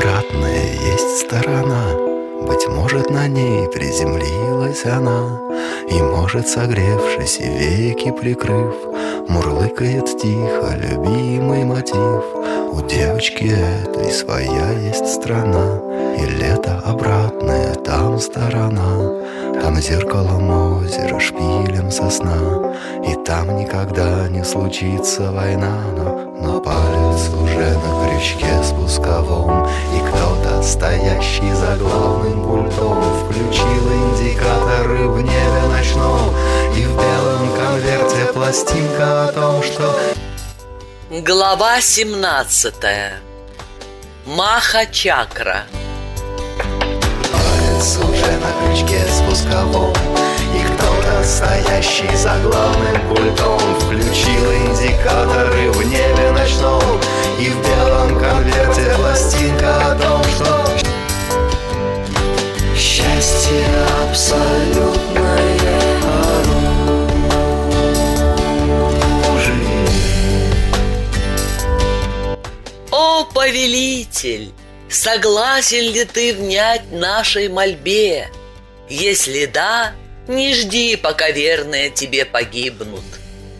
обратная есть сторона Быть может, на ней приземлилась она И, может, согревшись и веки прикрыв Мурлыкает тихо любимый мотив. У девочки этой своя есть страна И лето обратное там сторона. Там зеркалом озера, шпилем сосна И там никогда не случится война Но, но палец уже на крючке спусковом И стоящий за главным пультом Включил индикаторы в небе ночном И в белом конверте пластинка о том, что Глава 17 Маха Чакра Палец уже на крючке спусковом И кто-то, стоящий за главным пультом Включил индикаторы в небе ночном И в белом конверте пластинка о том, что Счастье абсолютное оружие О, повелитель, согласен ли ты внять нашей мольбе? Если да, не жди, пока верные тебе погибнут.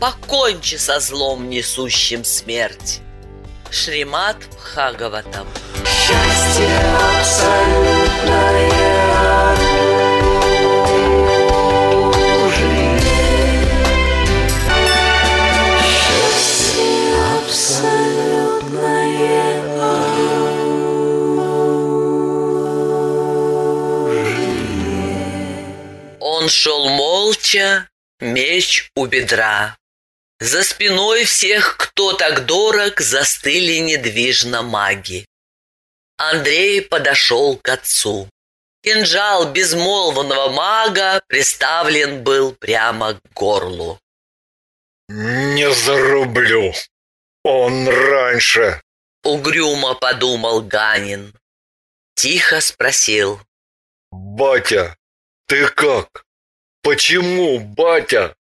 Покончи со злом, несущим смерть. Шримат Бхагаватам Счастье абсолютное оружие. Счастье абсолютное Он шел молча, меч у бедра. За спиной всех, кто так дорог, застыли недвижно маги. Андрей подошел к отцу. Кинжал безмолвного мага приставлен был прямо к горлу. Не зарублю. Он раньше. Угрюмо подумал Ганин. Тихо спросил. Батя, ты как? Почему, батя?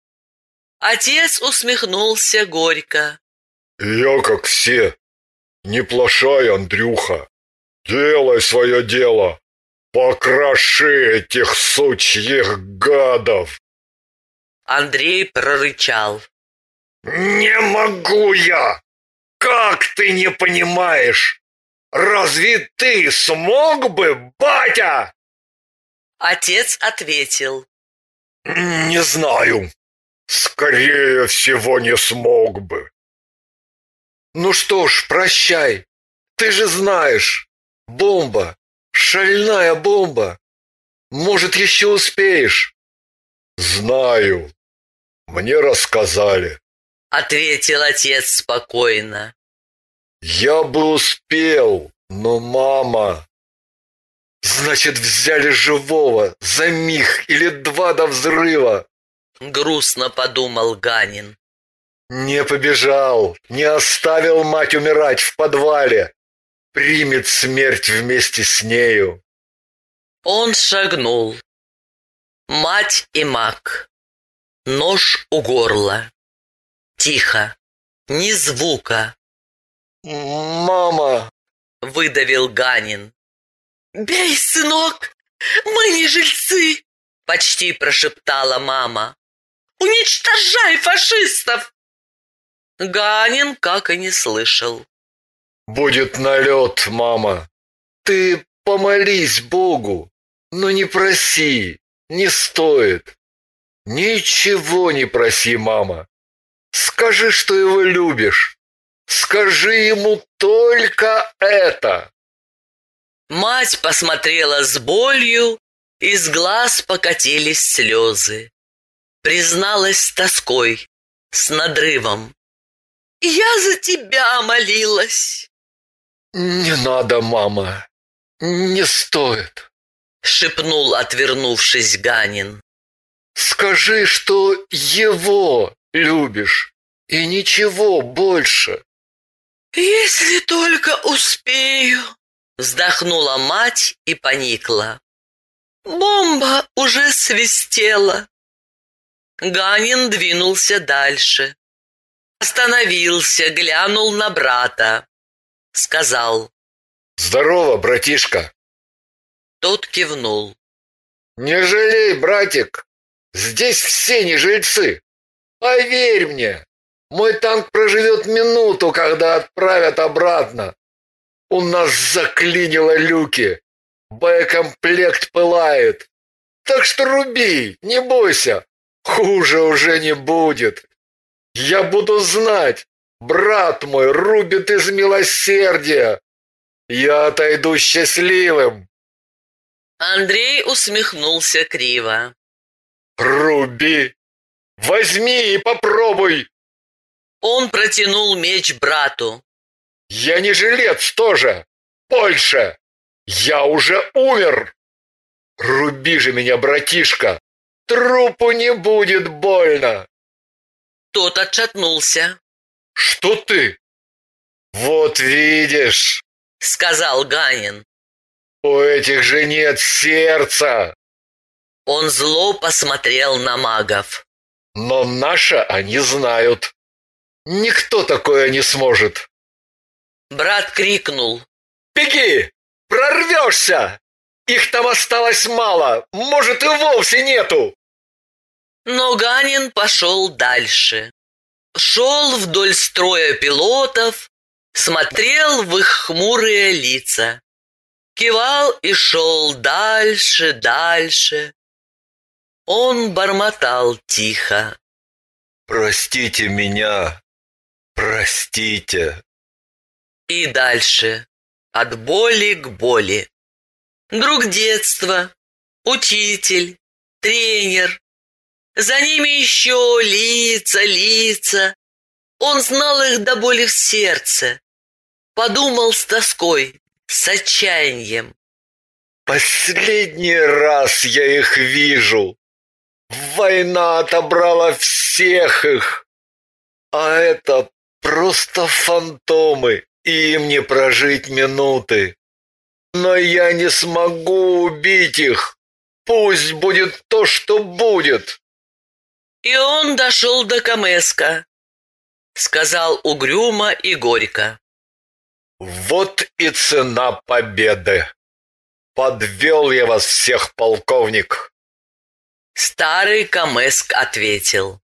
Отец усмехнулся горько. Я как все. Не плашай, Андрюха. Делай свое дело. Покроши этих сучьих гадов. Андрей прорычал. Не могу я. Как ты не понимаешь? Разве ты смог бы, батя? Отец ответил. Не знаю. Скорее всего, не смог бы. Ну что ж, прощай. Ты же знаешь. Бомба. Шальная бомба. Может, еще успеешь? Знаю. Мне рассказали. Ответил отец спокойно. Я бы успел, но мама... Значит, взяли живого за миг или два до взрыва. Грустно подумал Ганин. Не побежал, не оставил мать умирать в подвале. Примет смерть вместе с нею. Он шагнул. Мать и маг. Нож у горла. Тихо. Ни звука. Мама, Выдавил Ганин. «Бей, сынок! Мы не жильцы!» Почти прошептала мама. «Уничтожай фашистов!» Ганин как и не слышал. будет налет, мама. Ты помолись Богу, но не проси, не стоит. Ничего не проси, мама. Скажи, что его любишь. Скажи ему только это. Мать посмотрела с болью, из глаз покатились слезы. Призналась с тоской, с надрывом. «Я за тебя молилась!» Не надо, мама. Не стоит. Шепнул, отвернувшись Ганин. Скажи, что его любишь, и ничего больше. «Если только успею!» Вздохнула мать и поникла. Бомба уже свистела. Ганин двинулся дальше. Остановился, глянул на брата. Сказал. Здорово, братишка. Тот кивнул. Не жалей, братик. Здесь все не жильцы. Поверь мне, мой танк проживет минуту, когда отправят обратно. У нас заклинило люки. Боекомплект пылает. Так что руби, не бойся. Хуже уже не будет. Я буду знать, брат мой рубит из милосердия. Я отойду счастливым. Андрей усмехнулся криво. Руби, возьми и попробуй. Он протянул меч брату. Я не жилец тоже. Больше. Я уже умер. Руби же меня, братишка. Трупу не будет больно. Тот отшатнулся. Что ты? Вот видишь, сказал Ганин. У этих же нет сердца. Он зло посмотрел на магов. Но наше они знают. Никто такое не сможет. Брат крикнул. Беги! Прорвешься! Их там осталось мало, может и вовсе нету. Но Ганин пошел дальше. Шел вдоль строя пилотов, смотрел в их хмурые лица. Кивал и шел дальше, дальше. Он бормотал тихо. «Простите меня, простите». И дальше, от боли к боли. Друг детства, учитель, тренер. За ними еще лица, лица. Он знал их до боли в сердце. Подумал с тоской, с отчаянием. Последний раз я их вижу. Война отобрала всех их. А это просто фантомы, и им не прожить минуты. Но я не смогу убить их. Пусть будет то, что будет. И он дошел до Камеска, сказал угрюмо и горько. Вот и цена победы. Подвел я вас всех, полковник. Старый Камеск ответил.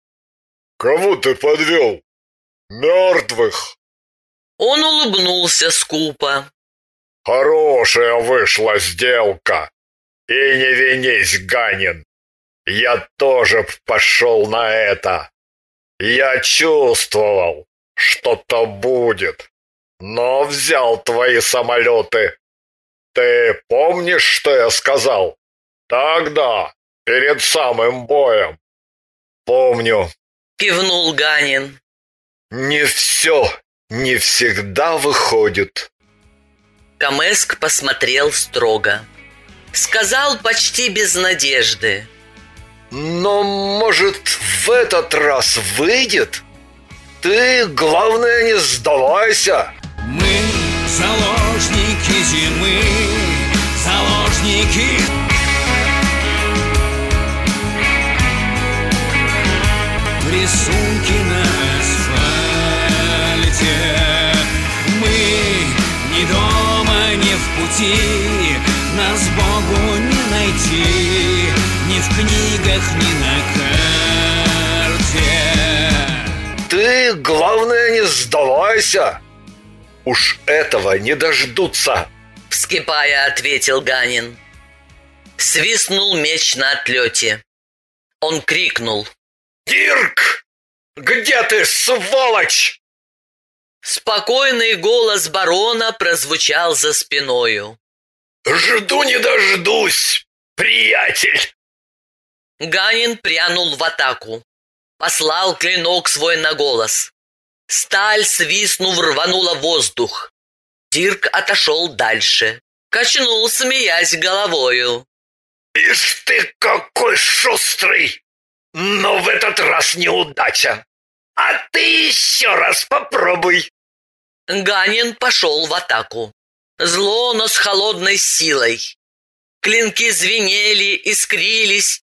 Кого ты подвел? Мертвых. Он улыбнулся скупо. Хорошая вышла сделка. И не винись, Ганин. Я тоже пошел на это. Я чувствовал, что-то будет но взял твои самолеты. Ты помнишь, что я сказал? Тогда, перед самым боем. Помню. Кивнул Ганин. Не все, не всегда выходит. Камеск посмотрел строго. Сказал почти без надежды. Но, может, в этот раз выйдет? Ты, главное, не сдавайся. Мы заложники зимы, заложники Рисунки на асфальте Мы ни дома, ни в пути Нас Богу не найти в книгах, ни на карте Ты, главное, не сдавайся Уж этого не дождутся!» Вскипая, ответил Ганин. Свистнул меч на отлете. Он крикнул. «Дирк! Где ты, сволочь?» Спокойный голос барона прозвучал за спиною. «Жду не дождусь, приятель!» Ганин прянул в атаку. Послал клинок свой на голос. Сталь, свистнув, рванула воздух. Дирк отошел дальше. Качнул, смеясь головою. «Ишь ты какой шустрый! Но в этот раз неудача! А ты еще раз попробуй!» Ганин пошел в атаку. Зло, но с холодной силой. Клинки звенели, искрились.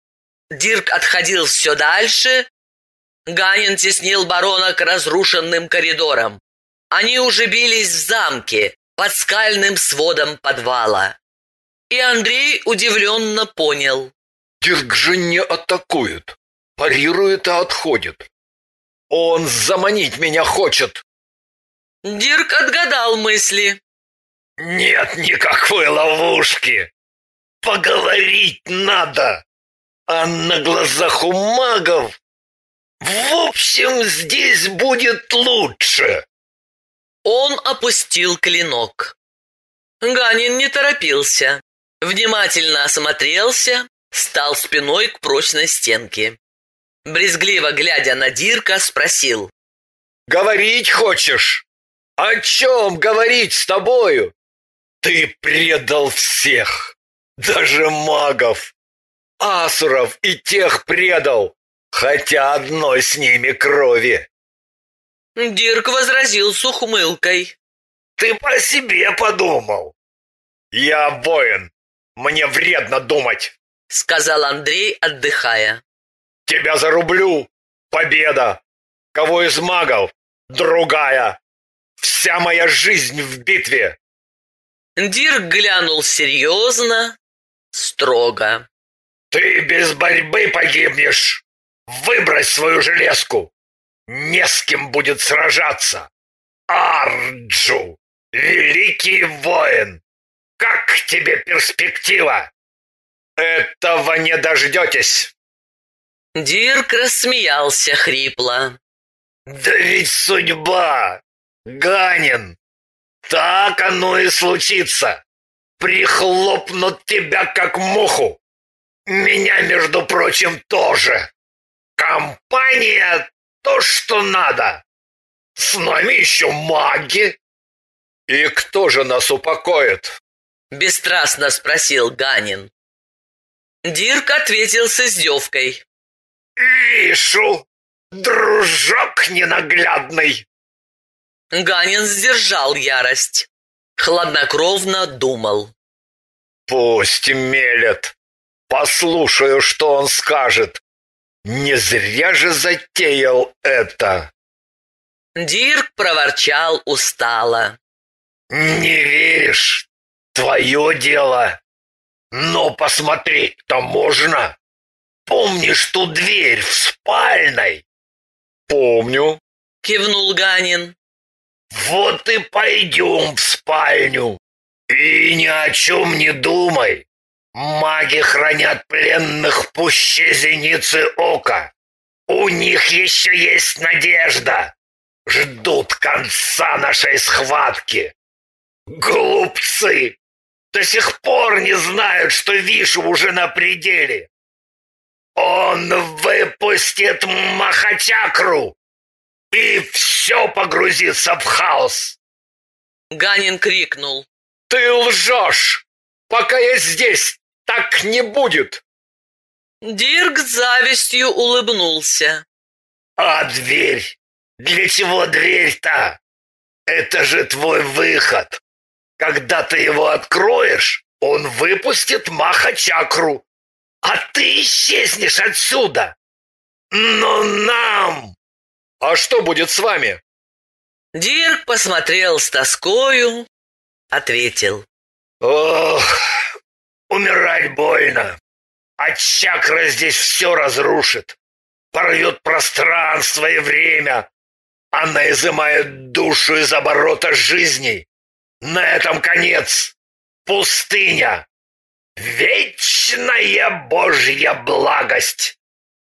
Дирк отходил все дальше, Ганин теснил барона к разрушенным коридорам. Они уже бились в замке, под скальным сводом подвала. И Андрей удивленно понял. Дирк же не атакует, парирует и отходит. Он заманить меня хочет. Дирк отгадал мысли. Нет никакой ловушки. Поговорить надо. А на глазах у магов... В общем, здесь будет лучше. Он опустил клинок. Ганин не торопился. Внимательно осмотрелся, стал спиной к прочной стенке. Брезгливо глядя на Дирка, спросил. «Говорить хочешь? О чем говорить с тобою? Ты предал всех, даже магов, асуров и тех предал, хотя одной с ними крови. Дирк возразил с ухмылкой. Ты по себе подумал. Я воин, мне вредно думать, сказал Андрей, отдыхая. Тебя зарублю, победа. Кого из магов? Другая. Вся моя жизнь в битве. Дирк глянул серьезно, строго. «Ты без борьбы погибнешь! Выбрось свою железку! Не с кем будет сражаться! Арджу! Великий воин! Как тебе перспектива? Этого не дождетесь!» Дирк рассмеялся хрипло. «Да ведь судьба! Ганин! Так оно и случится. Прихлопнут тебя как муху. Меня, между прочим, тоже. Компания — то, что надо. С нами еще маги. И кто же нас упокоит? Бесстрастно спросил Ганин. Дирк ответил с издевкой. Вишу, дружок ненаглядный. Ганин сдержал ярость. Хладнокровно думал. «Пусть мелет. Послушаю, что он скажет. Не зря же затеял это». Дирк проворчал устало. «Не веришь? Твое дело. Но посмотреть-то можно. Помнишь ту дверь в спальной?» «Помню», — кивнул Ганин. Вот и пойдем в спальню. И ни о чем не думай. Маги хранят пленных пуще зеницы ока. У них еще есть надежда. Ждут конца нашей схватки. Глупцы! До сих пор не знают, что Вишу уже на пределе. Он выпустит Махачакру, и все погрузится в хаос. Ганин крикнул. Ты лжешь! Пока я здесь, так не будет. Дирк с завистью улыбнулся. А дверь? Для чего дверь-то? Это же твой выход. Когда ты его откроешь, он выпустит Маха-чакру, а ты исчезнешь отсюда. Но нам «А что будет с вами?» Дирк посмотрел с тоскою, ответил. «Ох, умирать больно. А чакра здесь все разрушит. Порвет пространство и время. Она изымает душу из оборота жизни. На этом конец. Пустыня. Вечная Божья благость.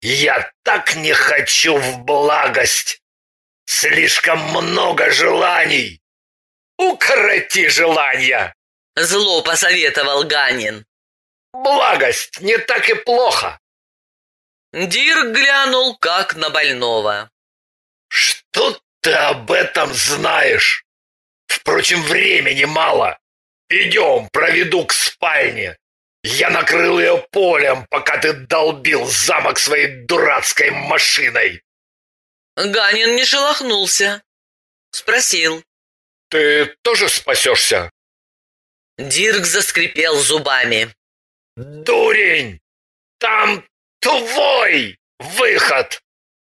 Я так не хочу в благость. Слишком много желаний. Укороти желания. Зло посоветовал Ганин. Благость не так и плохо. Дирк глянул, как на больного. Что ты об этом знаешь? Впрочем, времени мало. Идем, проведу к спальне. Я накрыл ее полем, пока ты долбил замок своей дурацкой машиной. Ганин не шелохнулся. Спросил. Ты тоже спасешься? Дирк заскрипел зубами. Дурень! Там твой выход!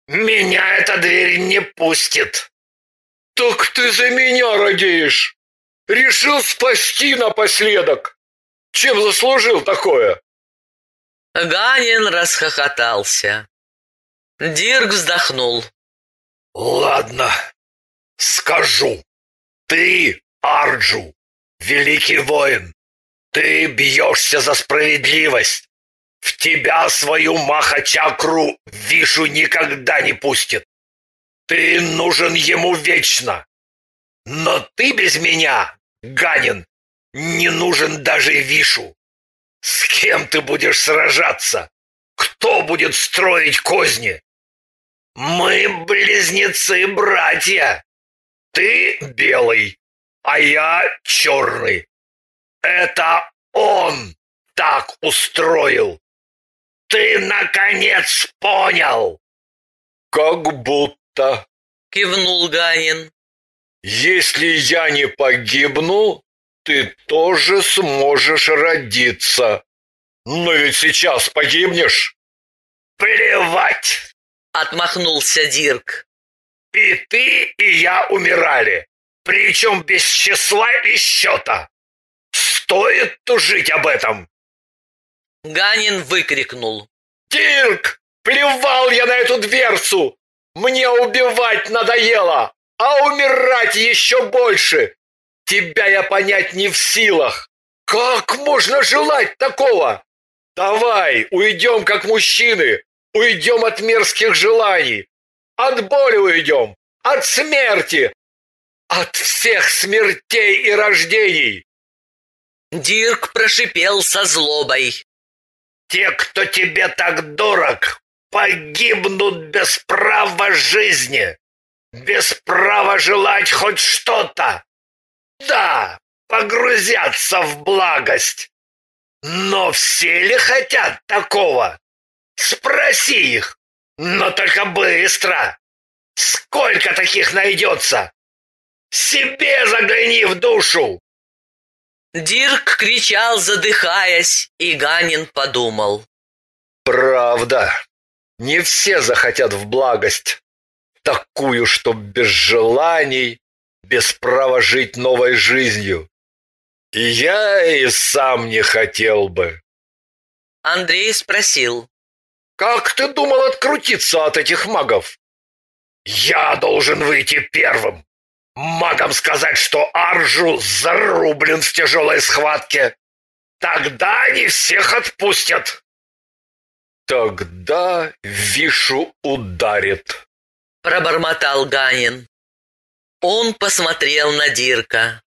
Меня эта дверь не пустит. Так ты за меня радеешь? Решил спасти напоследок. Чем заслужил такое? Ганин расхохотался. Дирк вздохнул. Ладно, скажу. Ты, Арджу, великий воин. Ты бьешься за справедливость. В тебя свою махачакру Вишу никогда не пустит. Ты нужен ему вечно. Но ты без меня, Ганин, не нужен даже Вишу. С кем ты будешь сражаться? Кто будет строить козни? Мы близнецы-братья. Ты белый, а я черный. Это он так устроил. Ты, наконец, понял? Как будто. Кивнул Ганин. Если я не погибну, ты тоже сможешь родиться. Но ведь сейчас погибнешь. Плевать! Отмахнулся Дирк. И ты, и я умирали. Причем без числа и счета. Стоит тужить об этом. Ганин выкрикнул. Дирк, плевал я на эту дверцу. Мне убивать надоело, а умирать еще больше. Тебя я понять не в силах. Как можно желать такого? Давай, уйдем как мужчины. Уйдем от мерзких желаний. От боли уйдем. От смерти. От всех смертей и рождений. Дирк прошипел со злобой. Те, кто тебе так дорог, погибнут без права жизни, без права желать хоть что-то. Да, погрузятся в благость. Но все ли хотят такого? Спроси их, но только быстро. Сколько таких найдется? Себе загляни в душу. Дирк кричал, задыхаясь, и Ганин подумал. Правда, не все захотят в благость. Такую, что без желаний, без права жить новой жизнью. И я и сам не хотел бы. Андрей спросил. Как ты думал открутиться от этих магов? Я должен выйти первым. Магам сказать, что Аржу зарублен в тяжелой схватке. Тогда они всех отпустят. Тогда Вишу ударит. Пробормотал Ганин. Он посмотрел на Дирка.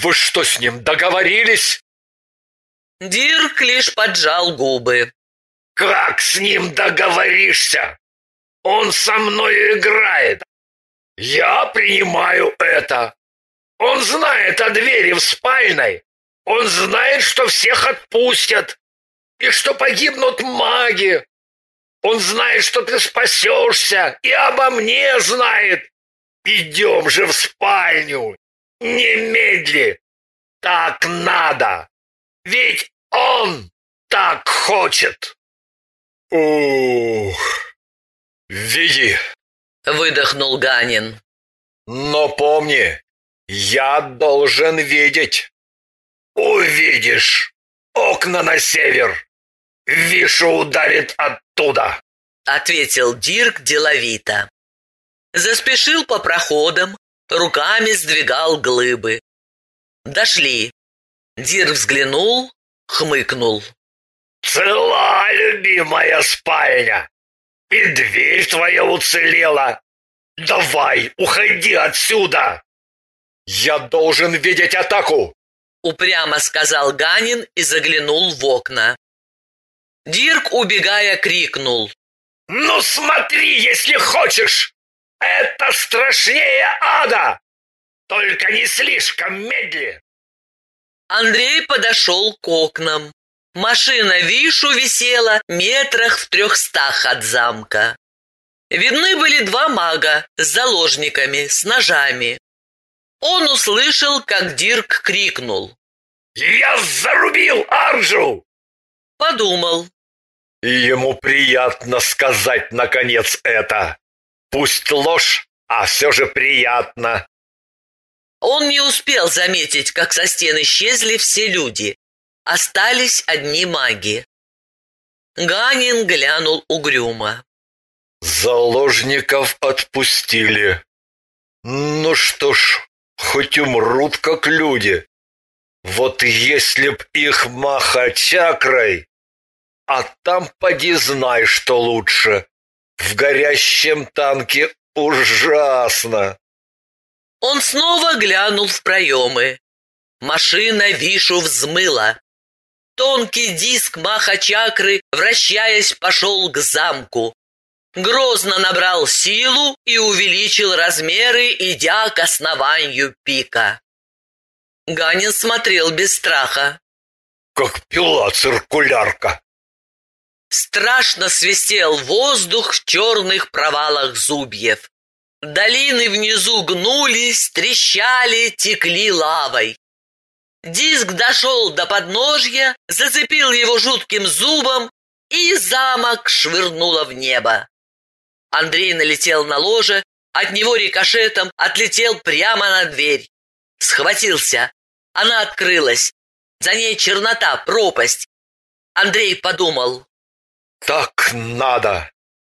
Вы что с ним договорились? Дирк лишь поджал губы. Как с ним договоришься? Он со мной играет. Я принимаю это. Он знает о двери в спальной. Он знает, что всех отпустят. И что погибнут маги. Он знает, что ты спасешься. И обо мне знает. Идем же в спальню. Немедли. Так надо. Ведь он так хочет. Ух. Веди. Выдохнул Ганин. Но помни, я должен видеть. Увидишь. Окна на север. Вишу ударит оттуда. Ответил Дирк деловито. Заспешил по проходам, руками сдвигал глыбы. Дошли. Дирк взглянул, хмыкнул. Цела, любимая спальня. И дверь твоя уцелела. Давай, уходи отсюда. Я должен видеть атаку. Упрямо сказал Ганин и заглянул в окна. Дирк, убегая, крикнул. Ну смотри, если хочешь. Это страшнее ада. Только не слишком медли. Андрей подошел к окнам. Машина Вишу висела метрах в трехстах от замка. Видны были два мага с заложниками, с ножами. Он услышал, как Дирк крикнул. «Я зарубил Арджу!» Подумал. Ему приятно сказать, наконец, это. Пусть ложь, а все же приятно. Он не успел заметить, как со стен исчезли все люди. Остались одни маги. Ганин глянул угрюмо. Заложников отпустили. Ну что ж, хоть умрут как люди. Вот если б их маха чакрой, а там поди знай, что лучше. В горящем танке ужасно. Он снова глянул в проемы. Машина Вишу взмыла. Тонкий диск маха-чакры, вращаясь, пошел к замку. Грозно набрал силу и увеличил размеры, идя к основанию пика. Ганин смотрел без страха. Как пила-циркулярка. Страшно свистел воздух в черных провалах зубьев. Долины внизу гнулись, трещали, текли лавой. Диск дошел до подножья, зацепил его жутким зубом, и замок швырнуло в небо. Андрей налетел на ложе, от него рикошетом отлетел прямо на дверь. Схватился. Она открылась. За ней чернота, пропасть. Андрей подумал. Так надо.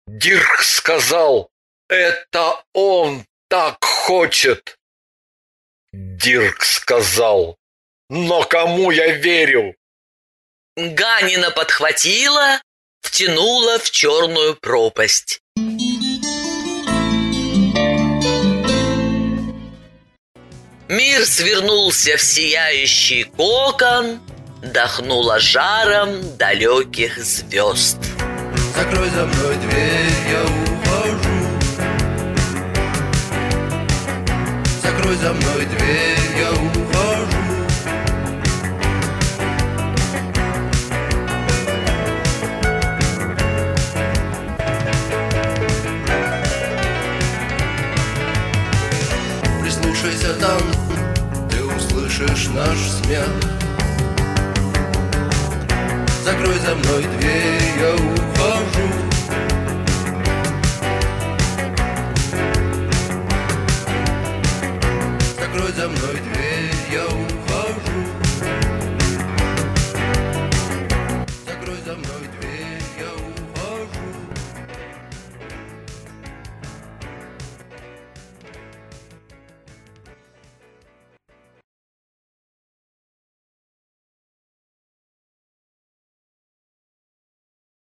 Дирк сказал, это он так хочет. Дирк сказал, но кому я верю? Ганина подхватила, втянула в черную пропасть. Мир свернулся в сияющий кокон, Дохнуло жаром далеких звезд. Закрой за мной дверь, я ухожу Закрой за мной там ты услышишь наш смех. Закрой за мной дверь, я ухожу. Закрой за мной дверь, я ухожу.